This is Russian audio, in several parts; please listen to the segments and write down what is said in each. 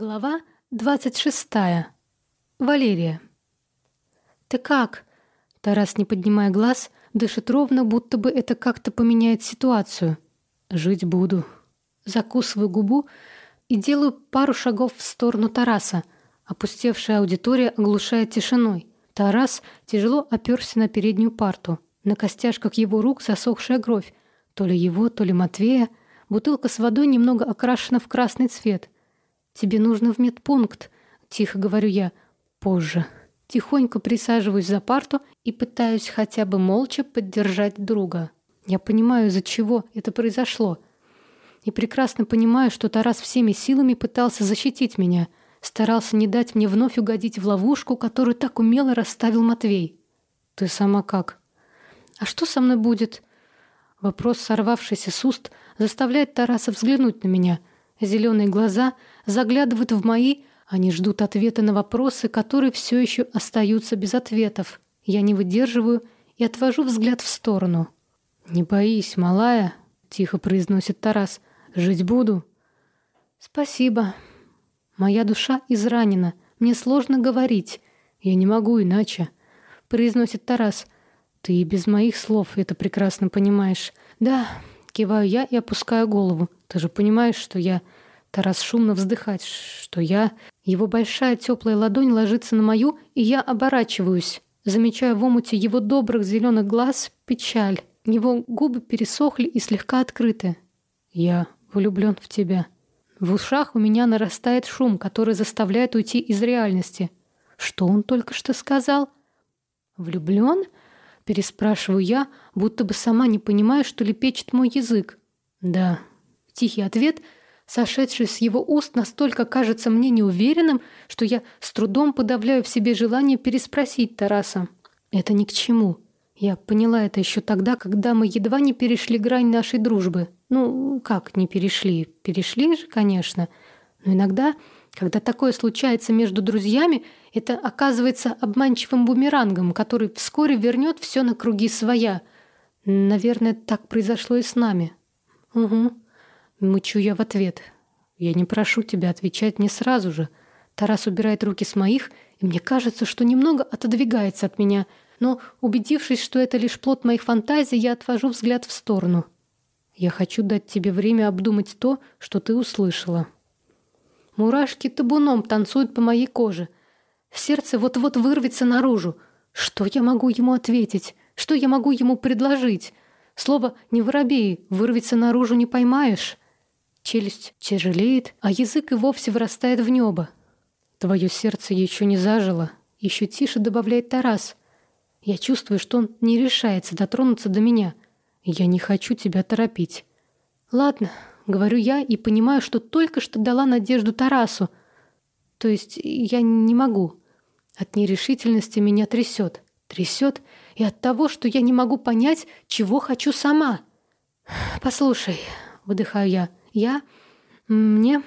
Глава 26. Валерия. «Ты как?» Тарас, не поднимая глаз, дышит ровно, будто бы это как-то поменяет ситуацию. «Жить буду». Закусываю губу и делаю пару шагов в сторону Тараса. Опустевшая аудитория оглушает тишиной. Тарас тяжело оперся на переднюю парту. На костяшках его рук засохшая кровь. То ли его, то ли Матвея. Бутылка с водой немного окрашена в красный цвет — «Тебе нужно в медпункт», — тихо говорю я. «Позже». Тихонько присаживаюсь за парту и пытаюсь хотя бы молча поддержать друга. Я понимаю, из-за чего это произошло. И прекрасно понимаю, что Тарас всеми силами пытался защитить меня, старался не дать мне вновь угодить в ловушку, которую так умело расставил Матвей. «Ты сама как?» «А что со мной будет?» Вопрос, сорвавшийся с уст, заставляет Тараса взглянуть на меня. Зеленые глаза заглядывают в мои, они ждут ответа на вопросы, которые все еще остаются без ответов. Я не выдерживаю и отвожу взгляд в сторону. «Не боись, малая», — тихо произносит Тарас. «Жить буду». «Спасибо. Моя душа изранена. Мне сложно говорить. Я не могу иначе», — произносит Тарас. «Ты и без моих слов это прекрасно понимаешь». «Да», — киваю я и опускаю голову. «Ты же понимаешь, что я...» Тарас шумно вздыхать, что я... Его большая теплая ладонь ложится на мою, и я оборачиваюсь. Замечаю в омуте его добрых зеленых глаз печаль. Его губы пересохли и слегка открыты. Я влюблен в тебя. В ушах у меня нарастает шум, который заставляет уйти из реальности. Что он только что сказал? Влюблен? Переспрашиваю я, будто бы сама не понимаю, что лепечет мой язык. Да. Тихий ответ — сошедший с его уст, настолько кажется мне неуверенным, что я с трудом подавляю в себе желание переспросить Тараса. Это ни к чему. Я поняла это еще тогда, когда мы едва не перешли грань нашей дружбы. Ну, как не перешли? Перешли же, конечно. Но иногда, когда такое случается между друзьями, это оказывается обманчивым бумерангом, который вскоре вернет все на круги своя. Наверное, так произошло и с нами. Угу. Мычу я в ответ. Я не прошу тебя отвечать мне сразу же. Тарас убирает руки с моих, и мне кажется, что немного отодвигается от меня, но, убедившись, что это лишь плод моих фантазий, я отвожу взгляд в сторону. Я хочу дать тебе время обдумать то, что ты услышала. Мурашки табуном танцуют по моей коже. Сердце вот-вот вырвется наружу. Что я могу ему ответить? Что я могу ему предложить? Слово «не воробей» вырвется наружу не поймаешь. Челюсть тяжелеет, а язык и вовсе вырастает в небо. Твое сердце еще не зажило. Еще тише добавляет Тарас. Я чувствую, что он не решается дотронуться до меня. Я не хочу тебя торопить. Ладно, говорю я и понимаю, что только что дала надежду Тарасу. То есть я не могу. От нерешительности меня трясет. Трясет и от того, что я не могу понять, чего хочу сама. «Послушай», — выдыхаю я, я... Мне...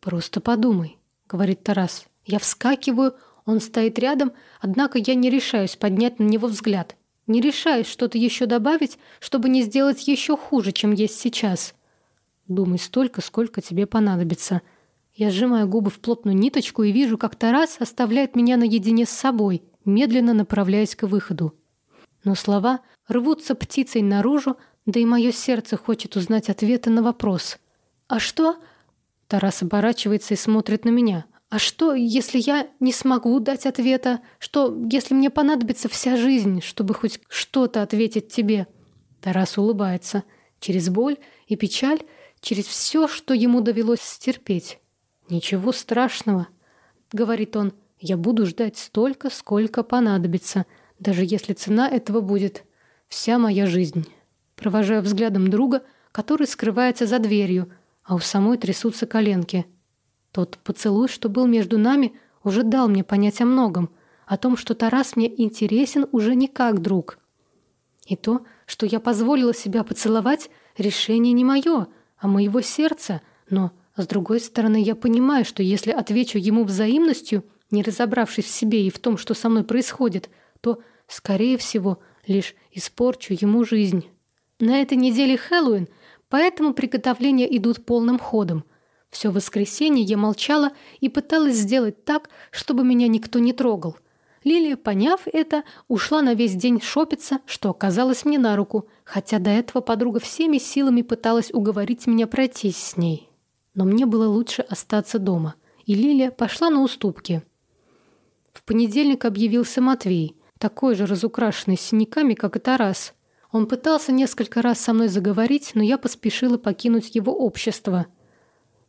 Просто подумай, говорит Тарас. Я вскакиваю, он стоит рядом, однако я не решаюсь поднять на него взгляд. Не решаюсь что-то еще добавить, чтобы не сделать еще хуже, чем есть сейчас. Думай столько, сколько тебе понадобится. Я сжимаю губы в плотную ниточку и вижу, как Тарас оставляет меня наедине с собой, медленно направляясь к выходу. Но слова рвутся птицей наружу, да и мое сердце хочет узнать ответы на вопрос. «А что?» Тарас оборачивается и смотрит на меня. «А что, если я не смогу дать ответа? Что, если мне понадобится вся жизнь, чтобы хоть что-то ответить тебе?» Тарас улыбается. Через боль и печаль, через все, что ему довелось стерпеть. «Ничего страшного», — говорит он. «Я буду ждать столько, сколько понадобится, даже если цена этого будет вся моя жизнь» провожая взглядом друга, который скрывается за дверью, а у самой трясутся коленки. Тот поцелуй, что был между нами, уже дал мне понять о многом, о том, что Тарас мне интересен уже не как друг. И то, что я позволила себя поцеловать, решение не мое, а моего сердца, но, с другой стороны, я понимаю, что если отвечу ему взаимностью, не разобравшись в себе и в том, что со мной происходит, то, скорее всего, лишь испорчу ему жизнь». На этой неделе Хэллоуин, поэтому приготовления идут полным ходом. Все воскресенье я молчала и пыталась сделать так, чтобы меня никто не трогал. Лилия, поняв это, ушла на весь день шопиться, что оказалось мне на руку, хотя до этого подруга всеми силами пыталась уговорить меня пройтись с ней. Но мне было лучше остаться дома, и Лилия пошла на уступки. В понедельник объявился Матвей, такой же разукрашенный синяками, как и Тарас. Он пытался несколько раз со мной заговорить, но я поспешила покинуть его общество –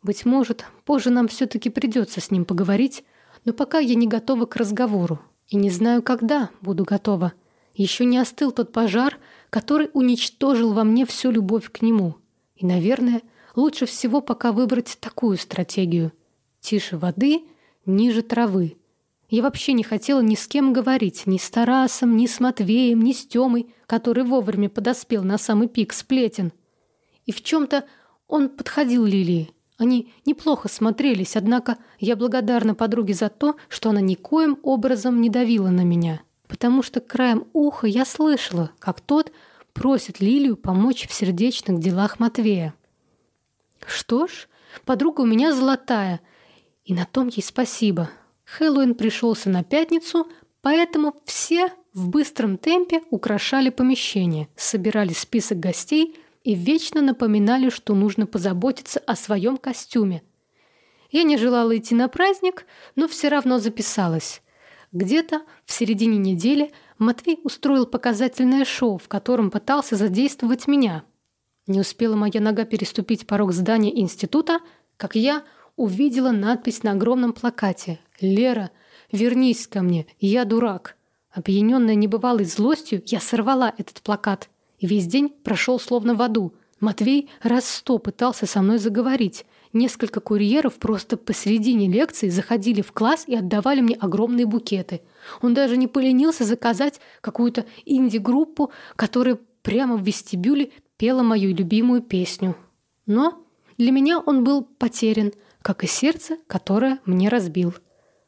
быть может, позже нам все-таки придется с ним поговорить, но пока я не готова к разговору. И не знаю, когда буду готова. Еще не остыл тот пожар, который уничтожил во мне всю любовь к нему. И, наверное, лучше всего пока выбрать такую стратегию. Тише воды, ниже травы. Я вообще не хотела ни с кем говорить, ни с Тарасом, ни с Матвеем, ни с Тёмой, который вовремя подоспел на самый пик сплетен. И в чем-то он подходил Лилии. Они неплохо смотрелись, однако я благодарна подруге за то, что она никоим образом не давила на меня, потому что краем уха я слышала, как тот просит Лилию помочь в сердечных делах Матвея. Что ж, подруга у меня золотая, и на том ей спасибо. Хэллоуин пришелся на пятницу, поэтому все в быстром темпе украшали помещение, собирали список гостей и вечно напоминали, что нужно позаботиться о своем костюме. Я не желала идти на праздник, но все равно записалась. Где-то в середине недели Матвей устроил показательное шоу, в котором пытался задействовать меня. Не успела моя нога переступить порог здания института, как я увидела надпись на огромном плакате «Лера, вернись ко мне, я дурак». Опьяненная небывалой злостью, я сорвала этот плакат и весь день прошел словно в аду. Матвей раз сто пытался со мной заговорить. Несколько курьеров просто посередине лекции заходили в класс и отдавали мне огромные букеты. Он даже не поленился заказать какую-то инди-группу, которая прямо в вестибюле пела мою любимую песню. Но для меня он был потерян, как и сердце, которое мне разбил.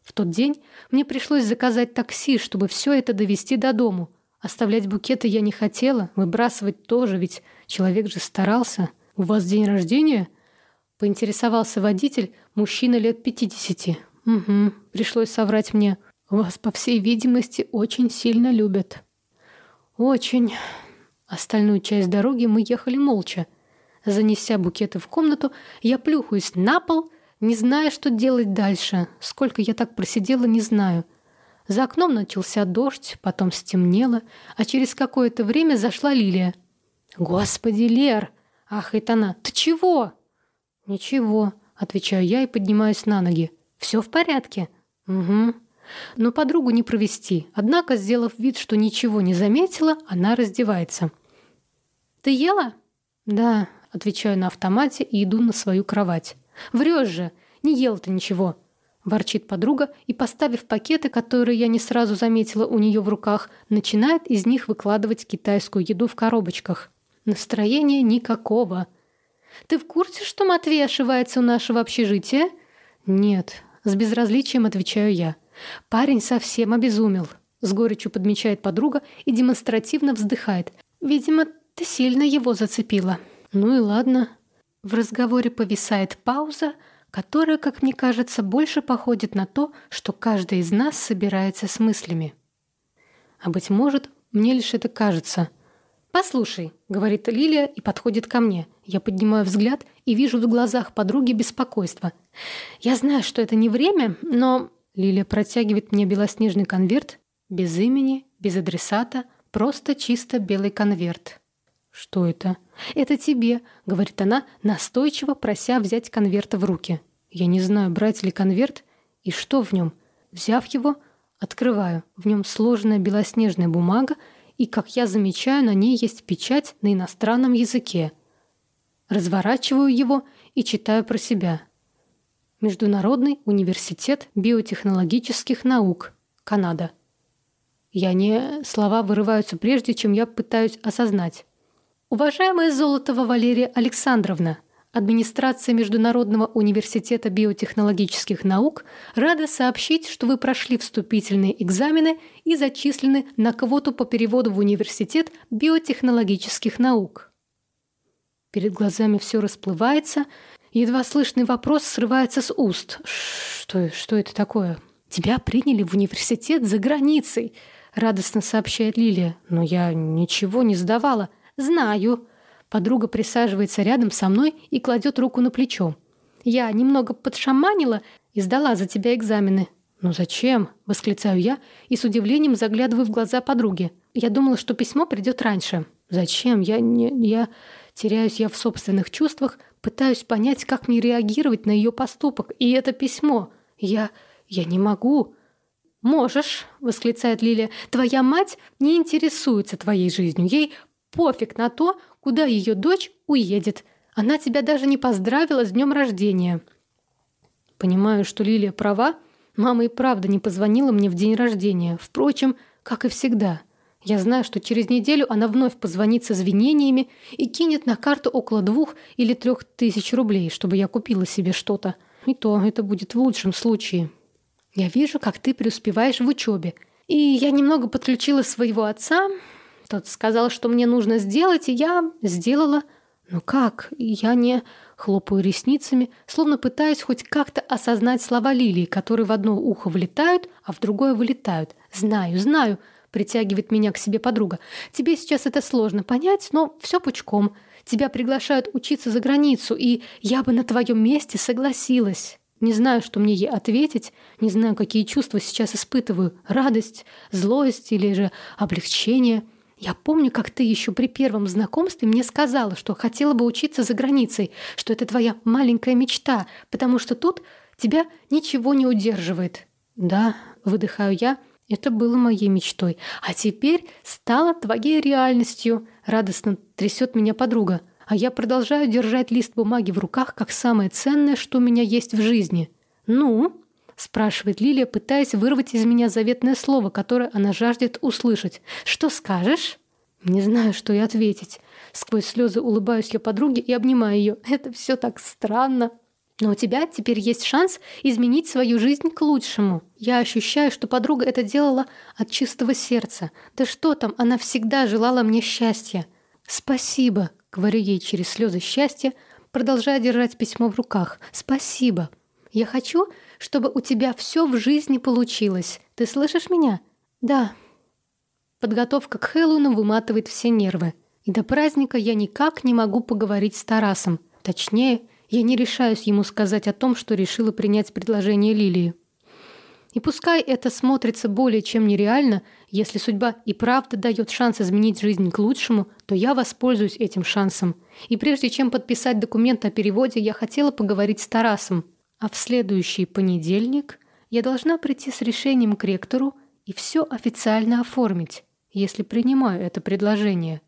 В тот день мне пришлось заказать такси, чтобы все это довести до дому. Оставлять букеты я не хотела, выбрасывать тоже, ведь человек же старался. «У вас день рождения?» Поинтересовался водитель, мужчина лет пятидесяти. «Угу», пришлось соврать мне. «Вас, по всей видимости, очень сильно любят». «Очень». Остальную часть дороги мы ехали молча. Занеся букеты в комнату, я плюхаюсь на пол, не зная, что делать дальше. Сколько я так просидела, не знаю. За окном начался дождь, потом стемнело, а через какое-то время зашла Лилия. «Господи, Лер!» — ахает она. «Ты чего?» «Ничего», — отвечаю я и поднимаюсь на ноги. «Все в порядке?» «Угу». Но подругу не провести. Однако, сделав вид, что ничего не заметила, она раздевается. «Ты ела?» «Да», — отвечаю на автомате и иду на свою кровать. «Врешь же! Не ел ты ничего!» ворчит подруга и, поставив пакеты, которые я не сразу заметила у нее в руках, начинает из них выкладывать китайскую еду в коробочках. Настроения никакого. «Ты в курсе, что Матвей ошивается у нашего общежития?» «Нет», — с безразличием отвечаю я. «Парень совсем обезумел», — с горечью подмечает подруга и демонстративно вздыхает. «Видимо, ты сильно его зацепила». «Ну и ладно». В разговоре повисает пауза, — которая, как мне кажется, больше походит на то, что каждый из нас собирается с мыслями. А быть может, мне лишь это кажется. «Послушай», — говорит Лилия и подходит ко мне. Я поднимаю взгляд и вижу в глазах подруги беспокойство. «Я знаю, что это не время, но...» Лилия протягивает мне белоснежный конверт, без имени, без адресата, просто чисто белый конверт. «Что это?» «Это тебе», — говорит она, настойчиво прося взять конверт в руки. Я не знаю, брать ли конверт и что в нем. Взяв его, открываю. В нем сложная белоснежная бумага, и, как я замечаю, на ней есть печать на иностранном языке. Разворачиваю его и читаю про себя. Международный университет биотехнологических наук. Канада. Я не... Слова вырываются прежде, чем я пытаюсь осознать. Уважаемая Золотова Валерия Александровна, администрация Международного университета биотехнологических наук рада сообщить, что вы прошли вступительные экзамены и зачислены на квоту по переводу в университет биотехнологических наук. Перед глазами все расплывается, Едва слышный вопрос срывается с уст. «Что, что это такое?» «Тебя приняли в университет за границей», — радостно сообщает Лилия. «Но я ничего не сдавала». «Знаю». Подруга присаживается рядом со мной и кладет руку на плечо. «Я немного подшаманила и сдала за тебя экзамены». «Ну зачем?» — восклицаю я и с удивлением заглядываю в глаза подруги. Я думала, что письмо придет раньше. «Зачем? Я не... я...» Теряюсь я в собственных чувствах, пытаюсь понять, как мне реагировать на ее поступок. И это письмо. Я... я не могу. «Можешь», — восклицает Лилия. «Твоя мать не интересуется твоей жизнью. Ей пофиг на то, куда ее дочь уедет. Она тебя даже не поздравила с днем рождения». Понимаю, что Лилия права. Мама и правда не позвонила мне в день рождения. Впрочем, как и всегда — я знаю, что через неделю она вновь позвонит с извинениями и кинет на карту около двух или трех тысяч рублей, чтобы я купила себе что-то. И то это будет в лучшем случае. Я вижу, как ты преуспеваешь в учебе. И я немного подключила своего отца. Тот сказал, что мне нужно сделать, и я сделала. Но как? Я не... Хлопаю ресницами, словно пытаюсь хоть как-то осознать слова Лилии, которые в одно ухо влетают, а в другое вылетают. Знаю, знаю, Притягивает меня к себе подруга. Тебе сейчас это сложно понять, но все пучком. Тебя приглашают учиться за границу, и я бы на твоем месте согласилась. Не знаю, что мне ей ответить, не знаю, какие чувства сейчас испытываю. Радость, злость или же облегчение. Я помню, как ты еще при первом знакомстве мне сказала, что хотела бы учиться за границей, что это твоя маленькая мечта, потому что тут тебя ничего не удерживает. Да, выдыхаю я, — это было моей мечтой. А теперь стало твоей реальностью. Радостно трясет меня подруга. А я продолжаю держать лист бумаги в руках, как самое ценное, что у меня есть в жизни. «Ну?» — спрашивает Лилия, пытаясь вырвать из меня заветное слово, которое она жаждет услышать. «Что скажешь?» Не знаю, что и ответить. Сквозь слезы улыбаюсь я подруге и обнимаю ее. Это все так странно. Но у тебя теперь есть шанс изменить свою жизнь к лучшему. Я ощущаю, что подруга это делала от чистого сердца. Да что там, она всегда желала мне счастья. Спасибо, говорю ей через слезы счастья, продолжая держать письмо в руках. Спасибо. Я хочу, чтобы у тебя все в жизни получилось. Ты слышишь меня? Да. Подготовка к Хэллоуину выматывает все нервы. И до праздника я никак не могу поговорить с Тарасом. Точнее, я не решаюсь ему сказать о том, что решила принять предложение Лилии. И пускай это смотрится более чем нереально, если судьба и правда дает шанс изменить жизнь к лучшему, то я воспользуюсь этим шансом. И прежде чем подписать документ о переводе, я хотела поговорить с Тарасом. А в следующий понедельник я должна прийти с решением к ректору и все официально оформить, если принимаю это предложение.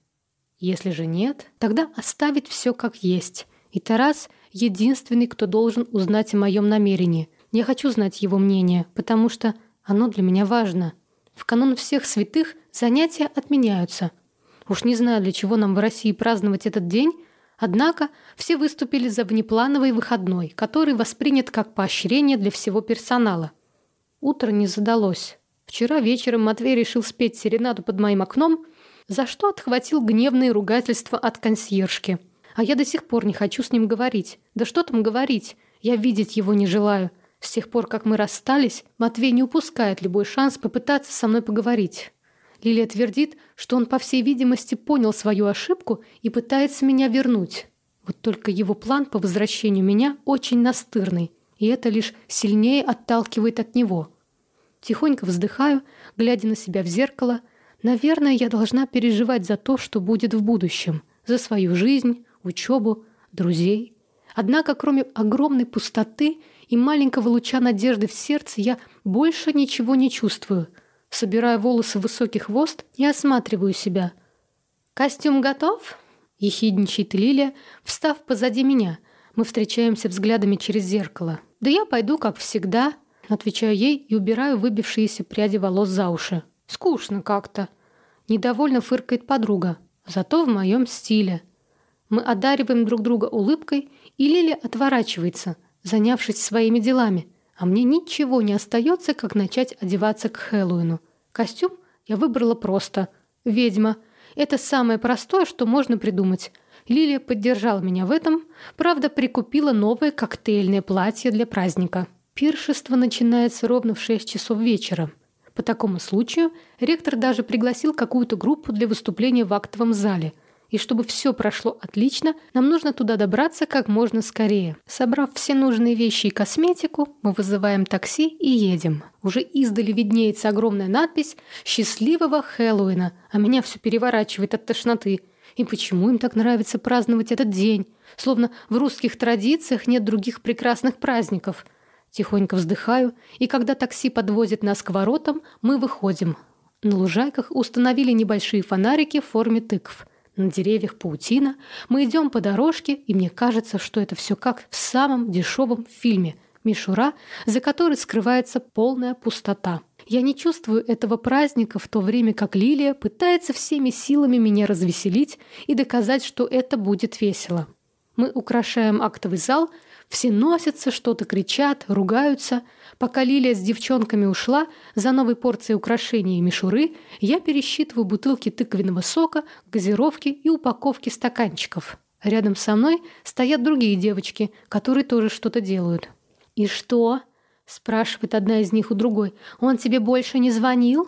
Если же нет, тогда оставить все как есть. И Тарас единственный, кто должен узнать о моем намерении. Я хочу знать его мнение, потому что оно для меня важно. В канун всех святых занятия отменяются. Уж не знаю, для чего нам в России праздновать этот день, однако все выступили за внеплановый выходной, который воспринят как поощрение для всего персонала. Утро не задалось. Вчера вечером Матвей решил спеть серенаду под моим окном, за что отхватил гневные ругательства от консьержки – а я до сих пор не хочу с ним говорить. Да что там говорить? Я видеть его не желаю. С тех пор, как мы расстались, Матвей не упускает любой шанс попытаться со мной поговорить. Лилия твердит, что он, по всей видимости, понял свою ошибку и пытается меня вернуть. Вот только его план по возвращению меня очень настырный, и это лишь сильнее отталкивает от него. Тихонько вздыхаю, глядя на себя в зеркало. Наверное, я должна переживать за то, что будет в будущем, за свою жизнь, учебу, друзей. Однако, кроме огромной пустоты и маленького луча надежды в сердце, я больше ничего не чувствую. Собирая волосы в высокий хвост и осматриваю себя. «Костюм готов?» — ехидничает Лилия, встав позади меня. Мы встречаемся взглядами через зеркало. «Да я пойду, как всегда», — отвечаю ей и убираю выбившиеся пряди волос за уши. «Скучно как-то». Недовольно фыркает подруга. Зато в моем стиле. Мы одариваем друг друга улыбкой, и Лили отворачивается, занявшись своими делами, а мне ничего не остается, как начать одеваться к Хэллоуину. Костюм я выбрала просто. Ведьма. Это самое простое, что можно придумать. Лилия поддержала меня в этом, правда, прикупила новое коктейльное платье для праздника. Пиршество начинается ровно в 6 часов вечера. По такому случаю ректор даже пригласил какую-то группу для выступления в актовом зале – и чтобы все прошло отлично, нам нужно туда добраться как можно скорее. Собрав все нужные вещи и косметику, мы вызываем такси и едем. Уже издали виднеется огромная надпись «Счастливого Хэллоуина», а меня все переворачивает от тошноты. И почему им так нравится праздновать этот день? Словно в русских традициях нет других прекрасных праздников. Тихонько вздыхаю, и когда такси подвозит нас к воротам, мы выходим. На лужайках установили небольшие фонарики в форме тыкв – на деревьях паутина. Мы идем по дорожке, и мне кажется, что это все как в самом дешевом фильме «Мишура», за которой скрывается полная пустота. Я не чувствую этого праздника в то время, как Лилия пытается всеми силами меня развеселить и доказать, что это будет весело. Мы украшаем актовый зал, все носятся, что-то кричат, ругаются – Пока Лилия с девчонками ушла за новой порцией украшений и мишуры, я пересчитываю бутылки тыквенного сока, газировки и упаковки стаканчиков. Рядом со мной стоят другие девочки, которые тоже что-то делают. «И что?» – спрашивает одна из них у другой. «Он тебе больше не звонил?»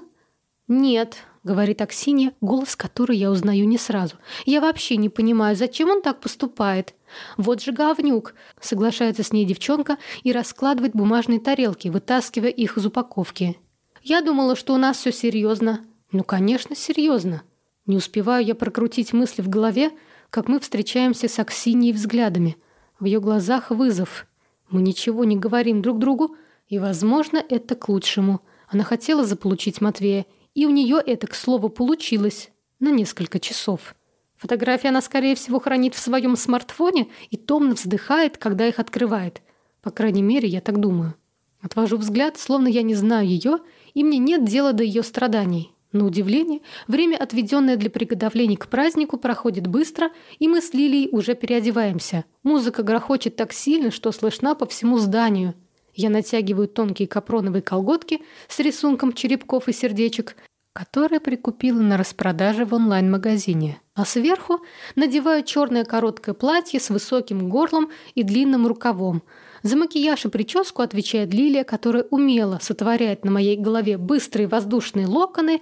«Нет», — говорит Аксинья, голос которой я узнаю не сразу. «Я вообще не понимаю, зачем он так поступает?» «Вот же говнюк!» — соглашается с ней девчонка и раскладывает бумажные тарелки, вытаскивая их из упаковки. «Я думала, что у нас все серьезно». «Ну, конечно, серьезно». Не успеваю я прокрутить мысли в голове, как мы встречаемся с Аксиньей взглядами. В ее глазах вызов. Мы ничего не говорим друг другу, и, возможно, это к лучшему. Она хотела заполучить Матвея, и у нее это, к слову, получилось на несколько часов. Фотографии она, скорее всего, хранит в своем смартфоне и томно вздыхает, когда их открывает. По крайней мере, я так думаю. Отвожу взгляд, словно я не знаю ее, и мне нет дела до ее страданий. На удивление, время, отведенное для приготовлений к празднику, проходит быстро, и мы с Лилией уже переодеваемся. Музыка грохочет так сильно, что слышна по всему зданию. Я натягиваю тонкие капроновые колготки с рисунком черепков и сердечек, которые прикупила на распродаже в онлайн-магазине а сверху надеваю черное короткое платье с высоким горлом и длинным рукавом. За макияж и прическу отвечает Лилия, которая умело сотворяет на моей голове быстрые воздушные локоны,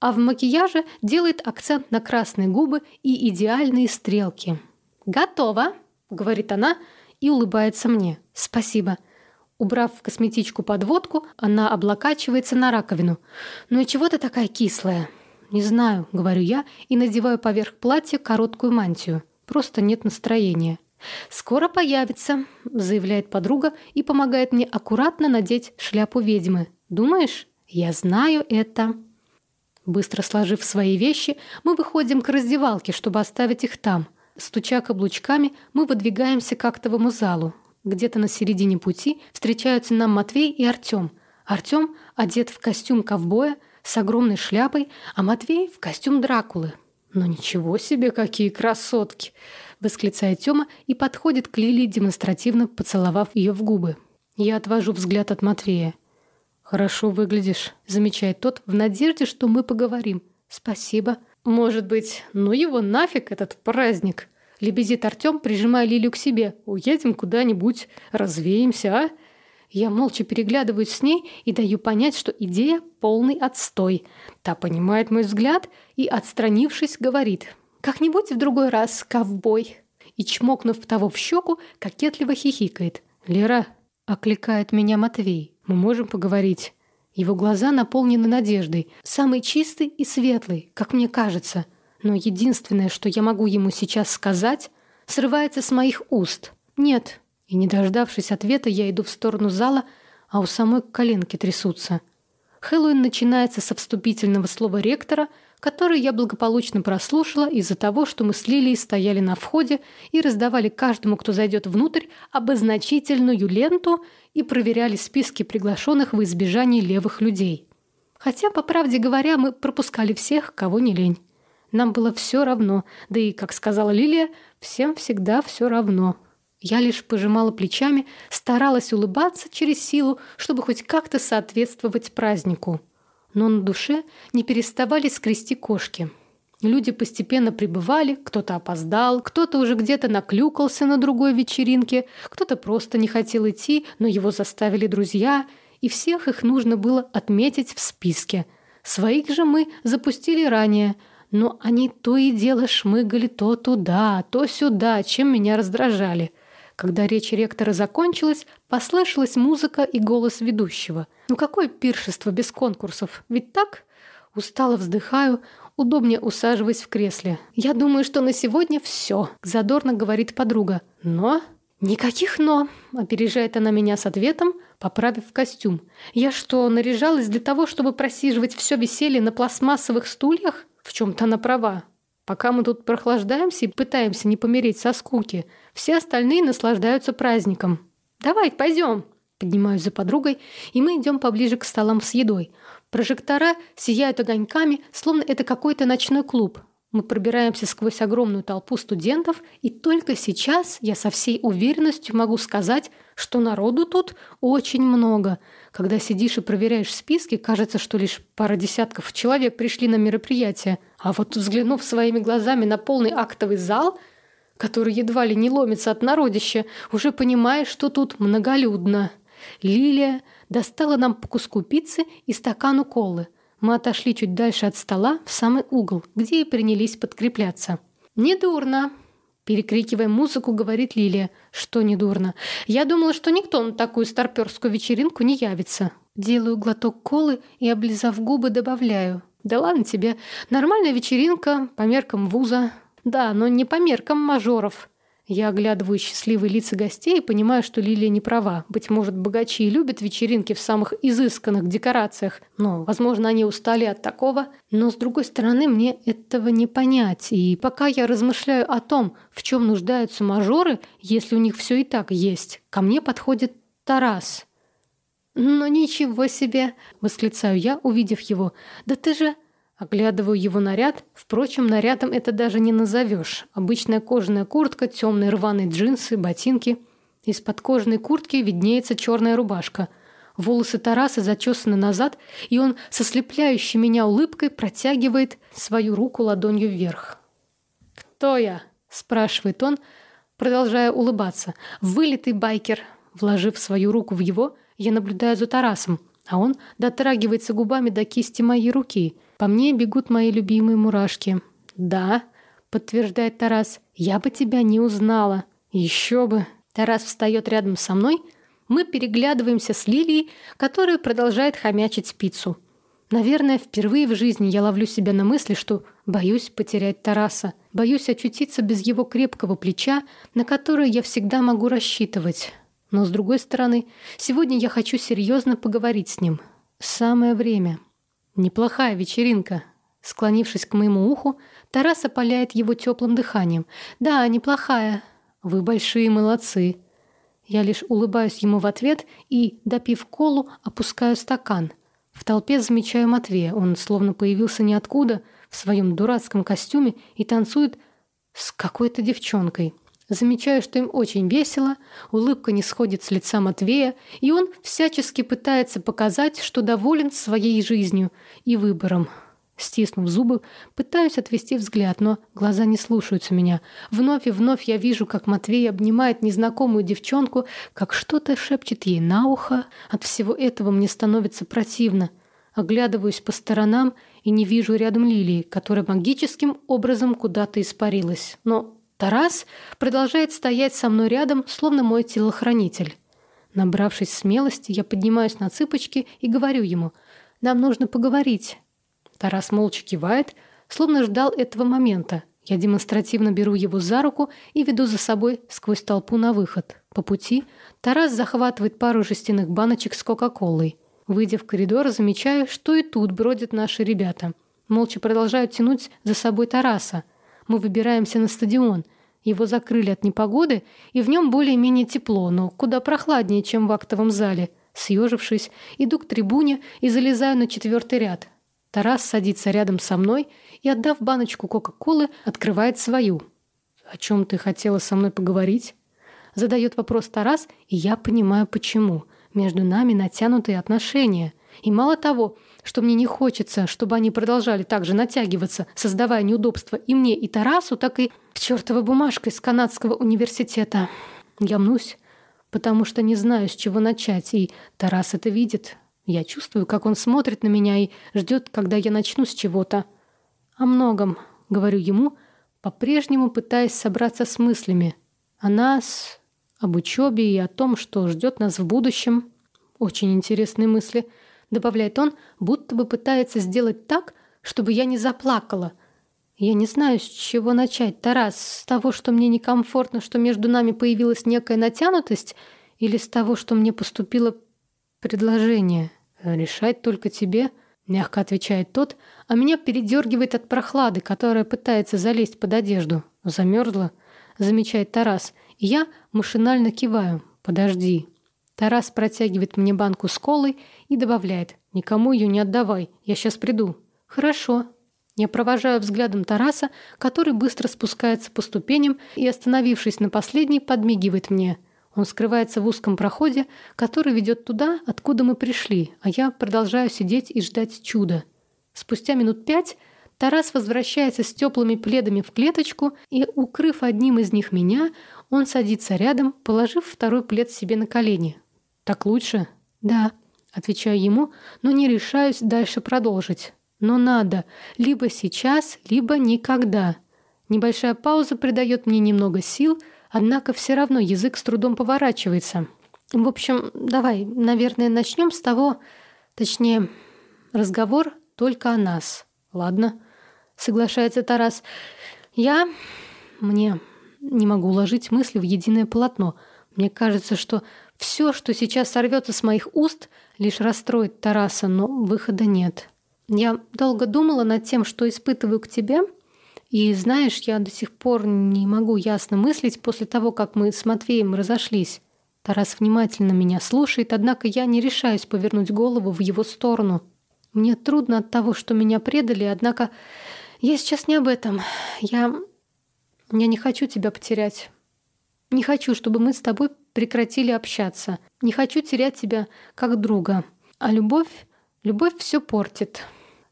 а в макияже делает акцент на красные губы и идеальные стрелки. «Готово!» — говорит она и улыбается мне. «Спасибо». Убрав в косметичку подводку, она облокачивается на раковину. «Ну и чего ты такая кислая?» «Не знаю», — говорю я и надеваю поверх платья короткую мантию. Просто нет настроения. «Скоро появится», — заявляет подруга и помогает мне аккуратно надеть шляпу ведьмы. «Думаешь? Я знаю это». Быстро сложив свои вещи, мы выходим к раздевалке, чтобы оставить их там. Стуча каблучками, мы выдвигаемся к актовому залу. Где-то на середине пути встречаются нам Матвей и Артем. Артем одет в костюм ковбоя, с огромной шляпой, а Матвей в костюм Дракулы. «Ну ничего себе, какие красотки!» — восклицает Тёма и подходит к Лилии, демонстративно поцеловав ее в губы. Я отвожу взгляд от Матвея. «Хорошо выглядишь», — замечает тот, в надежде, что мы поговорим. «Спасибо». «Может быть, ну его нафиг, этот праздник?» Лебезит Артем, прижимая Лилию к себе. «Уедем куда-нибудь, развеемся, а?» Я молча переглядываюсь с ней и даю понять, что идея — полный отстой. Та понимает мой взгляд и, отстранившись, говорит «Как-нибудь в другой раз, ковбой». И, чмокнув того в щеку, кокетливо хихикает. «Лера», — окликает меня Матвей, — «мы можем поговорить». Его глаза наполнены надеждой, самый чистый и светлый, как мне кажется. Но единственное, что я могу ему сейчас сказать, срывается с моих уст. «Нет, и, не дождавшись ответа, я иду в сторону зала, а у самой коленки трясутся. Хэллоуин начинается со вступительного слова ректора, который я благополучно прослушала из-за того, что мы с Лилией стояли на входе и раздавали каждому, кто зайдет внутрь, обозначительную ленту и проверяли списки приглашенных в избежании левых людей. Хотя, по правде говоря, мы пропускали всех, кого не лень. Нам было все равно, да и, как сказала Лилия, всем всегда все равно, я лишь пожимала плечами, старалась улыбаться через силу, чтобы хоть как-то соответствовать празднику. Но на душе не переставали скрести кошки. Люди постепенно прибывали, кто-то опоздал, кто-то уже где-то наклюкался на другой вечеринке, кто-то просто не хотел идти, но его заставили друзья, и всех их нужно было отметить в списке. Своих же мы запустили ранее, но они то и дело шмыгали то туда, то сюда, чем меня раздражали. Когда речь ректора закончилась, послышалась музыка и голос ведущего. «Ну какое пиршество без конкурсов? Ведь так?» Устало вздыхаю, удобнее усаживаясь в кресле. «Я думаю, что на сегодня все», — задорно говорит подруга. «Но...» «Никаких «но», — опережает она меня с ответом, поправив костюм. «Я что, наряжалась для того, чтобы просиживать все веселье на пластмассовых стульях? В чем-то она права. Пока мы тут прохлаждаемся и пытаемся не помереть со скуки, все остальные наслаждаются праздником. Давай, пойдем!» Поднимаюсь за подругой, и мы идем поближе к столам с едой. Прожектора сияют огоньками, словно это какой-то ночной клуб. Мы пробираемся сквозь огромную толпу студентов, и только сейчас я со всей уверенностью могу сказать, что народу тут очень много. Когда сидишь и проверяешь списки, кажется, что лишь пара десятков человек пришли на мероприятие. А вот взглянув своими глазами на полный актовый зал, который едва ли не ломится от народища, уже понимаешь, что тут многолюдно. Лилия достала нам по куску пиццы и стакану колы. Мы отошли чуть дальше от стола, в самый угол, где и принялись подкрепляться. «Недурно!» Перекрикивая музыку, говорит Лилия. «Что недурно? Я думала, что никто на такую старперскую вечеринку не явится». Делаю глоток колы и, облизав губы, добавляю. «Да ладно тебе. Нормальная вечеринка по меркам вуза. Да, но не по меркам мажоров. Я оглядываю счастливые лица гостей и понимаю, что Лилия не права. Быть может, богачи и любят вечеринки в самых изысканных декорациях. Но, возможно, они устали от такого. Но, с другой стороны, мне этого не понять. И пока я размышляю о том, в чем нуждаются мажоры, если у них все и так есть, ко мне подходит Тарас. «Но ничего себе!» — восклицаю я, увидев его. «Да ты же...» Оглядываю его наряд. Впрочем, нарядом это даже не назовешь. Обычная кожаная куртка, темные рваные джинсы, ботинки. Из-под кожаной куртки виднеется черная рубашка. Волосы Тараса зачесаны назад, и он со слепляющей меня улыбкой протягивает свою руку ладонью вверх. «Кто я?» – спрашивает он, продолжая улыбаться. «Вылитый байкер». Вложив свою руку в его, я наблюдаю за Тарасом, а он дотрагивается губами до кисти моей руки – по мне бегут мои любимые мурашки. «Да», — подтверждает Тарас, — «я бы тебя не узнала». «Еще бы». Тарас встает рядом со мной. Мы переглядываемся с Лилией, которая продолжает хомячить спицу. Наверное, впервые в жизни я ловлю себя на мысли, что боюсь потерять Тараса. Боюсь очутиться без его крепкого плеча, на которое я всегда могу рассчитывать. Но, с другой стороны, сегодня я хочу серьезно поговорить с ним. Самое время. Неплохая вечеринка. Склонившись к моему уху, Тарас опаляет его теплым дыханием. Да, неплохая. Вы большие молодцы. Я лишь улыбаюсь ему в ответ и, допив колу, опускаю стакан. В толпе замечаю Матвея. Он словно появился ниоткуда в своем дурацком костюме и танцует с какой-то девчонкой. Замечаю, что им очень весело, улыбка не сходит с лица Матвея, и он всячески пытается показать, что доволен своей жизнью и выбором. Стиснув зубы, пытаюсь отвести взгляд, но глаза не слушаются меня. Вновь и вновь я вижу, как Матвей обнимает незнакомую девчонку, как что-то шепчет ей на ухо. От всего этого мне становится противно. Оглядываюсь по сторонам и не вижу рядом Лилии, которая магическим образом куда-то испарилась. Но Тарас продолжает стоять со мной рядом, словно мой телохранитель. Набравшись смелости, я поднимаюсь на цыпочки и говорю ему «Нам нужно поговорить». Тарас молча кивает, словно ждал этого момента. Я демонстративно беру его за руку и веду за собой сквозь толпу на выход. По пути Тарас захватывает пару жестяных баночек с Кока-Колой. Выйдя в коридор, замечаю, что и тут бродят наши ребята. Молча продолжают тянуть за собой Тараса – мы выбираемся на стадион. Его закрыли от непогоды, и в нем более-менее тепло, но куда прохладнее, чем в актовом зале. Съежившись, иду к трибуне и залезаю на четвертый ряд. Тарас садится рядом со мной и, отдав баночку Кока-Колы, открывает свою. «О чем ты хотела со мной поговорить?» Задает вопрос Тарас, и я понимаю, почему. Между нами натянутые отношения. И мало того, что мне не хочется, чтобы они продолжали так же натягиваться, создавая неудобства и мне, и Тарасу, так и чертова бумажка из канадского университета. Я мнусь, потому что не знаю, с чего начать, и Тарас это видит. Я чувствую, как он смотрит на меня и ждет, когда я начну с чего-то. О многом, говорю ему, по-прежнему пытаясь собраться с мыслями. О нас, об учебе и о том, что ждет нас в будущем. Очень интересные мысли, добавляет он, будто бы пытается сделать так, чтобы я не заплакала. Я не знаю, с чего начать, Тарас, с того, что мне некомфортно, что между нами появилась некая натянутость, или с того, что мне поступило предложение. Решать только тебе, мягко отвечает тот, а меня передергивает от прохлады, которая пытается залезть под одежду. Замерзла, замечает Тарас, и я машинально киваю. Подожди. Тарас протягивает мне банку с колой и добавляет: "Никому ее не отдавай, я сейчас приду". Хорошо. Я провожаю взглядом Тараса, который быстро спускается по ступеням и, остановившись на последней, подмигивает мне. Он скрывается в узком проходе, который ведет туда, откуда мы пришли, а я продолжаю сидеть и ждать чуда. Спустя минут пять Тарас возвращается с теплыми пледами в клеточку, и, укрыв одним из них меня, он садится рядом, положив второй плед себе на колени. «Так лучше?» «Да», — отвечаю ему, но не решаюсь дальше продолжить. «Но надо. Либо сейчас, либо никогда». Небольшая пауза придает мне немного сил, однако все равно язык с трудом поворачивается. В общем, давай, наверное, начнем с того, точнее, разговор только о нас. Ладно, соглашается Тарас. Я... Мне не могу уложить мысли в единое полотно. Мне кажется, что все, что сейчас сорвется с моих уст, лишь расстроит Тараса, но выхода нет. Я долго думала над тем, что испытываю к тебе, и знаешь, я до сих пор не могу ясно мыслить после того, как мы с Матвеем разошлись. Тарас внимательно меня слушает, однако я не решаюсь повернуть голову в его сторону. Мне трудно от того, что меня предали, однако я сейчас не об этом. Я я не хочу тебя потерять. Не хочу, чтобы мы с тобой прекратили общаться. Не хочу терять тебя как друга. А любовь, любовь все портит.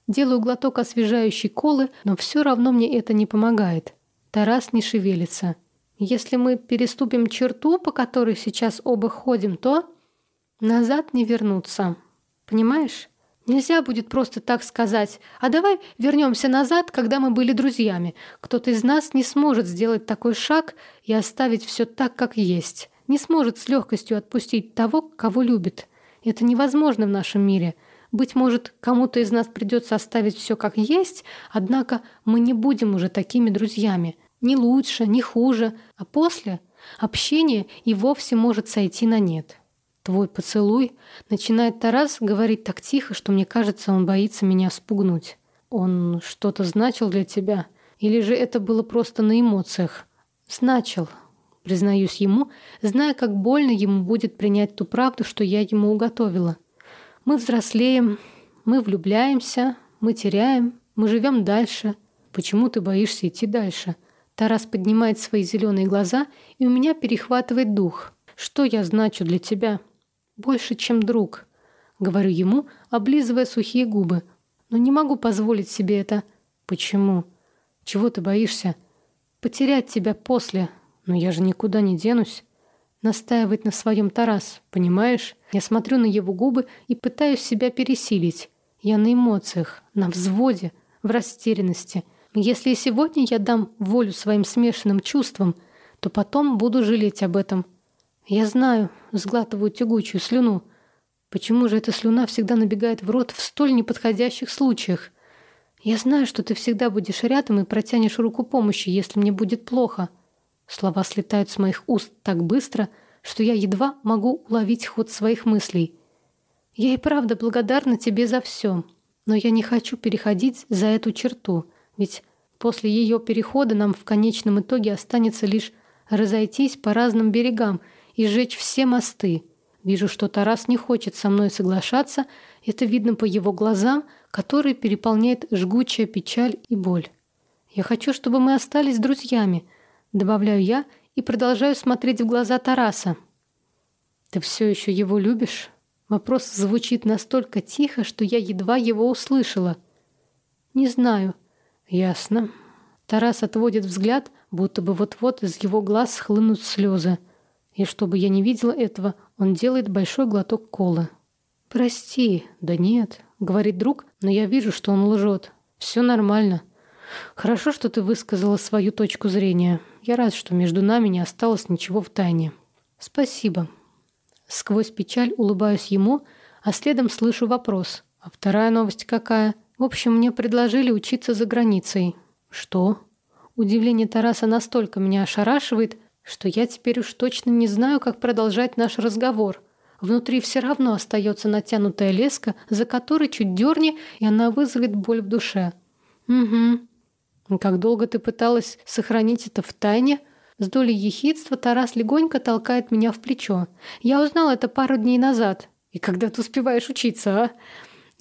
Делаю глоток освежающей колы, но все равно мне это не помогает. Тарас не шевелится. Если мы переступим черту, по которой сейчас оба ходим, то назад не вернуться. Понимаешь? Нельзя будет просто так сказать, а давай вернемся назад, когда мы были друзьями. Кто-то из нас не сможет сделать такой шаг и оставить все так, как есть. Не сможет с легкостью отпустить того, кого любит. Это невозможно в нашем мире. Быть может, кому-то из нас придется оставить все как есть, однако мы не будем уже такими друзьями. Ни лучше, ни хуже, а после общение и вовсе может сойти на нет. Твой поцелуй, начинает Тарас говорить так тихо, что мне кажется, он боится меня спугнуть. Он что-то значил для тебя или же это было просто на эмоциях? Значил, признаюсь ему, зная, как больно ему будет принять ту правду, что я ему уготовила. Мы взрослеем, мы влюбляемся, мы теряем, мы живем дальше. Почему ты боишься идти дальше? Тарас поднимает свои зеленые глаза, и у меня перехватывает дух. Что я значу для тебя? Больше, чем друг, говорю ему, облизывая сухие губы. Но не могу позволить себе это. Почему? Чего ты боишься? Потерять тебя после. Но я же никуда не денусь. Настаивает на своем Тарас, понимаешь? Я смотрю на его губы и пытаюсь себя пересилить. Я на эмоциях, на взводе, в растерянности. Если сегодня я дам волю своим смешанным чувствам, то потом буду жалеть об этом. Я знаю, сглатываю тягучую слюну. Почему же эта слюна всегда набегает в рот в столь неподходящих случаях? Я знаю, что ты всегда будешь рядом и протянешь руку помощи, если мне будет плохо. Слова слетают с моих уст так быстро, что я едва могу уловить ход своих мыслей. Я и правда благодарна тебе за все, но я не хочу переходить за эту черту, ведь после ее перехода нам в конечном итоге останется лишь разойтись по разным берегам — и сжечь все мосты. Вижу, что Тарас не хочет со мной соглашаться, это видно по его глазам, которые переполняет жгучая печаль и боль. Я хочу, чтобы мы остались друзьями, добавляю я и продолжаю смотреть в глаза Тараса. Ты все еще его любишь? Вопрос звучит настолько тихо, что я едва его услышала. «Не знаю». «Ясно». Тарас отводит взгляд, будто бы вот-вот из его глаз схлынут слезы. И чтобы я не видела этого, он делает большой глоток колы. «Прости». «Да нет», — говорит друг, но я вижу, что он лжет. «Все нормально. Хорошо, что ты высказала свою точку зрения. Я рад, что между нами не осталось ничего в тайне». «Спасибо». Сквозь печаль улыбаюсь ему, а следом слышу вопрос. «А вторая новость какая?» «В общем, мне предложили учиться за границей». «Что?» Удивление Тараса настолько меня ошарашивает, что я теперь уж точно не знаю, как продолжать наш разговор. Внутри все равно остается натянутая леска, за которой чуть дерни, и она вызовет боль в душе. «Угу. Как долго ты пыталась сохранить это в тайне?» С долей ехидства Тарас легонько толкает меня в плечо. «Я узнал это пару дней назад. И когда ты успеваешь учиться, а?»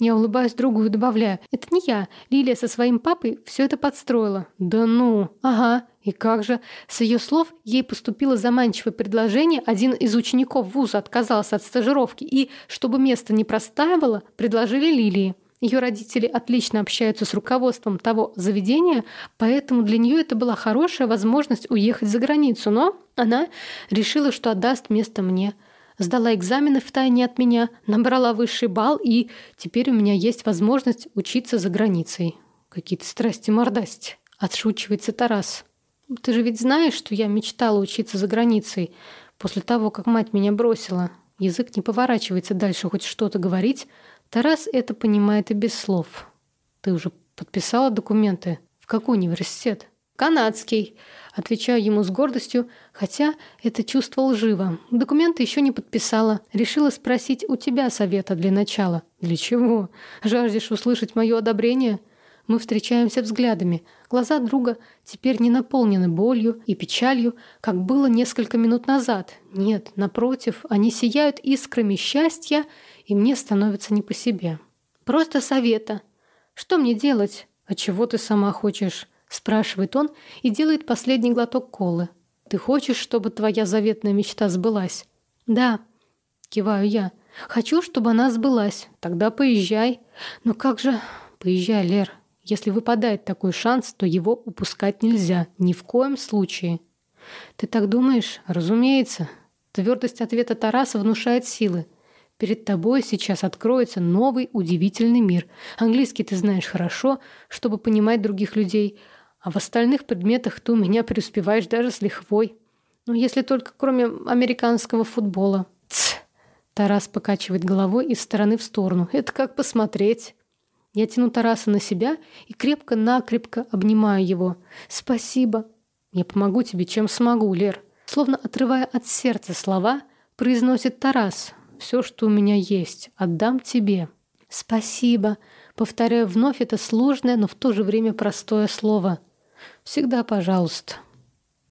Я улыбаюсь другу и добавляю. «Это не я. Лилия со своим папой все это подстроила». «Да ну!» «Ага. И как же?» С ее слов ей поступило заманчивое предложение. Один из учеников вуза отказался от стажировки. И, чтобы место не простаивало, предложили Лилии. Ее родители отлично общаются с руководством того заведения, поэтому для нее это была хорошая возможность уехать за границу, но она решила, что отдаст место мне. Сдала экзамены в тайне от меня, набрала высший балл, и теперь у меня есть возможность учиться за границей. Какие-то страсти мордасти, отшучивается Тарас. Ты же ведь знаешь, что я мечтала учиться за границей после того, как мать меня бросила. Язык не поворачивается дальше хоть что-то говорить, Тарас это понимает и без слов. Ты уже подписала документы? В какой университет? Канадский. Отвечаю ему с гордостью, хотя это чувство лживо. Документы еще не подписала. Решила спросить у тебя совета для начала. Для чего? Жаждешь услышать мое одобрение? Мы встречаемся взглядами. Глаза друга теперь не наполнены болью и печалью, как было несколько минут назад. Нет, напротив, они сияют искрами счастья и мне становится не по себе. Просто совета. Что мне делать? А чего ты сама хочешь? спрашивает он и делает последний глоток колы. Ты хочешь, чтобы твоя заветная мечта сбылась? Да, киваю я. Хочу, чтобы она сбылась. Тогда поезжай. Но как же... Поезжай, Лер. Если выпадает такой шанс, то его упускать нельзя. Ни в коем случае. Ты так думаешь? Разумеется. Твердость ответа Тараса внушает силы. Перед тобой сейчас откроется новый удивительный мир. Английский ты знаешь хорошо, чтобы понимать других людей, а в остальных предметах ты у меня преуспеваешь даже с лихвой. Ну, если только кроме американского футбола. Тсс. Тарас покачивает головой из стороны в сторону. Это как посмотреть. Я тяну Тараса на себя и крепко-накрепко обнимаю его. Спасибо. Я помогу тебе, чем смогу, Лер. Словно отрывая от сердца слова, произносит Тарас, все, что у меня есть, отдам тебе. Спасибо. Повторяю вновь это сложное, но в то же время простое слово. Всегда пожалуйста.